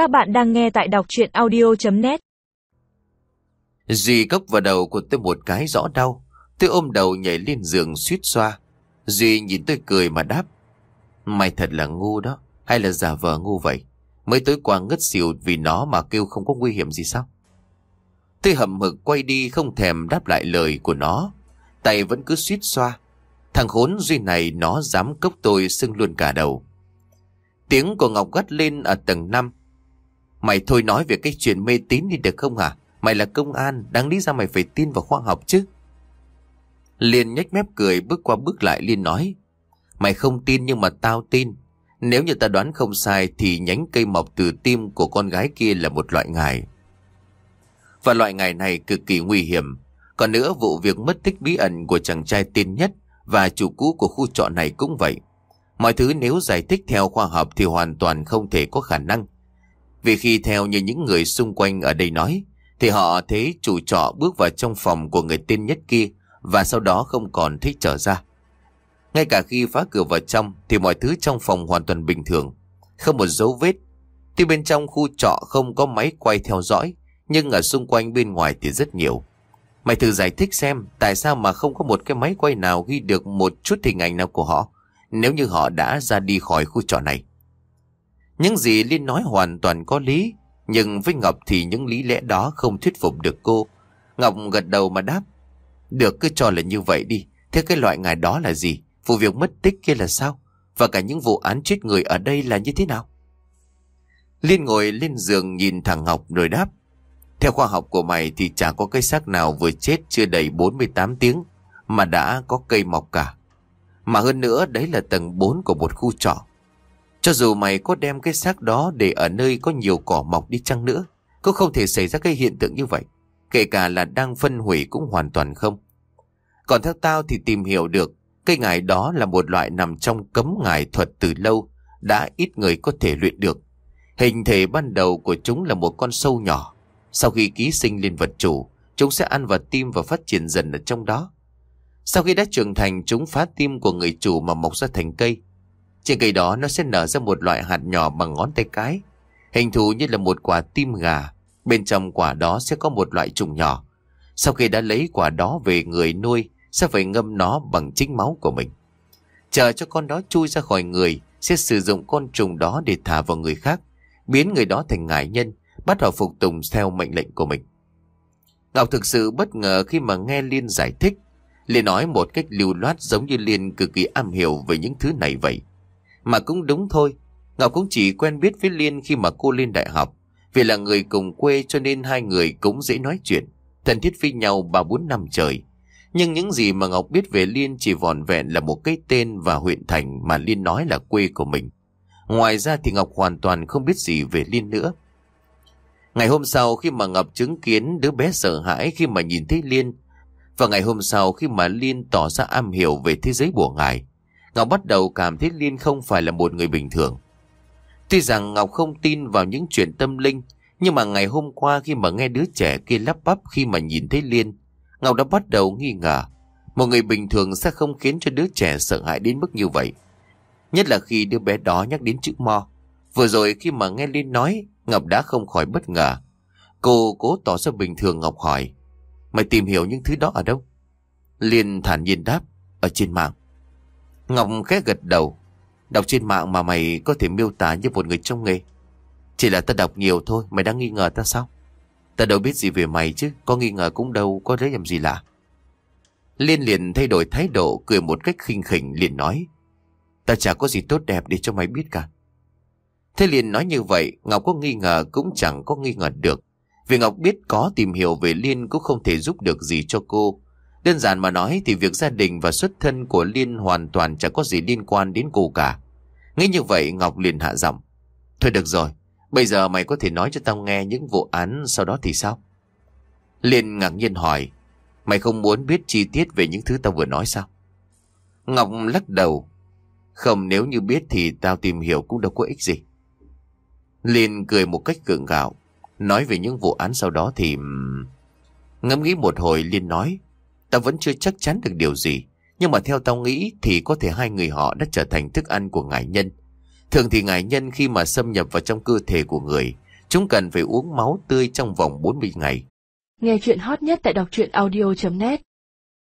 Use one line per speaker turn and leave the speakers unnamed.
Các bạn đang nghe tại đọc chuyện audio.net
Duy cốc vào đầu của tôi một cái rõ đau. Tôi ôm đầu nhảy lên giường suýt xoa. Duy nhìn tôi cười mà đáp. Mày thật là ngu đó. Hay là giả vờ ngu vậy? Mới tối qua ngất xỉu vì nó mà kêu không có nguy hiểm gì sao? Tôi hậm hực quay đi không thèm đáp lại lời của nó. Tay vẫn cứ suýt xoa. Thằng khốn Duy này nó dám cốc tôi sưng luôn cả đầu. Tiếng của Ngọc gắt lên ở tầng 5. Mày thôi nói về cái chuyện mê tín đi được không hả? Mày là công an, đáng lý ra mày phải tin vào khoa học chứ. Liên nhếch mép cười bước qua bước lại Liên nói. Mày không tin nhưng mà tao tin. Nếu như ta đoán không sai thì nhánh cây mọc từ tim của con gái kia là một loại ngài. Và loại ngài này cực kỳ nguy hiểm. Còn nữa vụ việc mất tích bí ẩn của chàng trai tên nhất và chủ cũ của khu trọ này cũng vậy. Mọi thứ nếu giải thích theo khoa học thì hoàn toàn không thể có khả năng. Vì khi theo như những người xung quanh ở đây nói, thì họ thấy chủ trọ bước vào trong phòng của người tên nhất kia và sau đó không còn thích trở ra. Ngay cả khi phá cửa vào trong thì mọi thứ trong phòng hoàn toàn bình thường, không một dấu vết. Tuy bên trong khu trọ không có máy quay theo dõi, nhưng ở xung quanh bên ngoài thì rất nhiều. Mày thử giải thích xem tại sao mà không có một cái máy quay nào ghi được một chút hình ảnh nào của họ nếu như họ đã ra đi khỏi khu trọ này. Những gì Liên nói hoàn toàn có lý, nhưng với Ngọc thì những lý lẽ đó không thuyết phục được cô. Ngọc gật đầu mà đáp. Được cứ cho là như vậy đi, thế cái loại ngài đó là gì? Vụ việc mất tích kia là sao? Và cả những vụ án chết người ở đây là như thế nào? Liên ngồi lên giường nhìn thằng Ngọc rồi đáp. Theo khoa học của mày thì chả có cái xác nào vừa chết chưa đầy 48 tiếng mà đã có cây mọc cả. Mà hơn nữa đấy là tầng 4 của một khu trọ. Cho dù mày có đem cái xác đó để ở nơi có nhiều cỏ mọc đi chăng nữa, cũng không thể xảy ra cái hiện tượng như vậy. Kể cả là đang phân hủy cũng hoàn toàn không. Còn theo tao thì tìm hiểu được, cây ngải đó là một loại nằm trong cấm ngải thuật từ lâu, đã ít người có thể luyện được. Hình thể ban đầu của chúng là một con sâu nhỏ. Sau khi ký sinh lên vật chủ, chúng sẽ ăn vào tim và phát triển dần ở trong đó. Sau khi đã trưởng thành, chúng phá tim của người chủ mà mọc ra thành cây. Trên cây đó nó sẽ nở ra một loại hạt nhỏ bằng ngón tay cái. Hình thù như là một quả tim gà. Bên trong quả đó sẽ có một loại trùng nhỏ. Sau khi đã lấy quả đó về người nuôi, sẽ phải ngâm nó bằng chính máu của mình. Chờ cho con đó chui ra khỏi người, sẽ sử dụng con trùng đó để thả vào người khác, biến người đó thành ngải nhân, bắt họ phục tùng theo mệnh lệnh của mình. Ngọc thực sự bất ngờ khi mà nghe Liên giải thích. Liên nói một cách lưu loát giống như Liên cực kỳ am hiểu về những thứ này vậy. Mà cũng đúng thôi, Ngọc cũng chỉ quen biết với Liên khi mà cô lên đại học. Vì là người cùng quê cho nên hai người cũng dễ nói chuyện, thân thiết với nhau ba bốn năm trời. Nhưng những gì mà Ngọc biết về Liên chỉ vòn vẹn là một cái tên và huyện thành mà Liên nói là quê của mình. Ngoài ra thì Ngọc hoàn toàn không biết gì về Liên nữa. Ngày hôm sau khi mà Ngọc chứng kiến đứa bé sợ hãi khi mà nhìn thấy Liên, và ngày hôm sau khi mà Liên tỏ ra am hiểu về thế giới bùa ngài, Ngọc bắt đầu cảm thấy Liên không phải là một người bình thường. Tuy rằng Ngọc không tin vào những chuyện tâm linh, nhưng mà ngày hôm qua khi mà nghe đứa trẻ kia lắp bắp khi mà nhìn thấy Liên, Ngọc đã bắt đầu nghi ngờ. Một người bình thường sẽ không khiến cho đứa trẻ sợ hãi đến mức như vậy. Nhất là khi đứa bé đó nhắc đến chữ mo. Vừa rồi khi mà nghe Liên nói, Ngọc đã không khỏi bất ngờ. Cô cố tỏ ra bình thường Ngọc hỏi. Mày tìm hiểu những thứ đó ở đâu? Liên thản nhiên đáp. Ở trên mạng. Ngọc khẽ gật đầu. Đọc trên mạng mà mày có thể miêu tả như một người trong nghề. Chỉ là ta đọc nhiều thôi, mày đang nghi ngờ ta sao? Ta đâu biết gì về mày chứ, có nghi ngờ cũng đâu có lấy làm gì lạ. Liên liền thay đổi thái độ, cười một cách khinh khỉnh liền nói. Ta chả có gì tốt đẹp để cho mày biết cả. Thế liền nói như vậy, Ngọc có nghi ngờ cũng chẳng có nghi ngờ được. Vì Ngọc biết có tìm hiểu về Liên cũng không thể giúp được gì cho cô. Đơn giản mà nói thì việc gia đình và xuất thân của Liên hoàn toàn chẳng có gì liên quan đến cô cả. Nghĩ như vậy Ngọc liền hạ giọng. Thôi được rồi, bây giờ mày có thể nói cho tao nghe những vụ án sau đó thì sao? Liên ngạc nhiên hỏi, mày không muốn biết chi tiết về những thứ tao vừa nói sao? Ngọc lắc đầu, không nếu như biết thì tao tìm hiểu cũng đâu có ích gì. Liên cười một cách gượng gạo, nói về những vụ án sau đó thì... Ngẫm nghĩ một hồi Liên nói, tao vẫn chưa chắc chắn được điều gì, nhưng mà theo tao nghĩ thì có thể hai người họ đã trở thành thức ăn của ngải nhân. Thường thì ngải nhân khi mà xâm nhập vào trong cơ thể của người Chúng cần phải uống máu tươi trong vòng 40 ngày.
Nghe chuyện hot nhất tại đọc truyện audio.net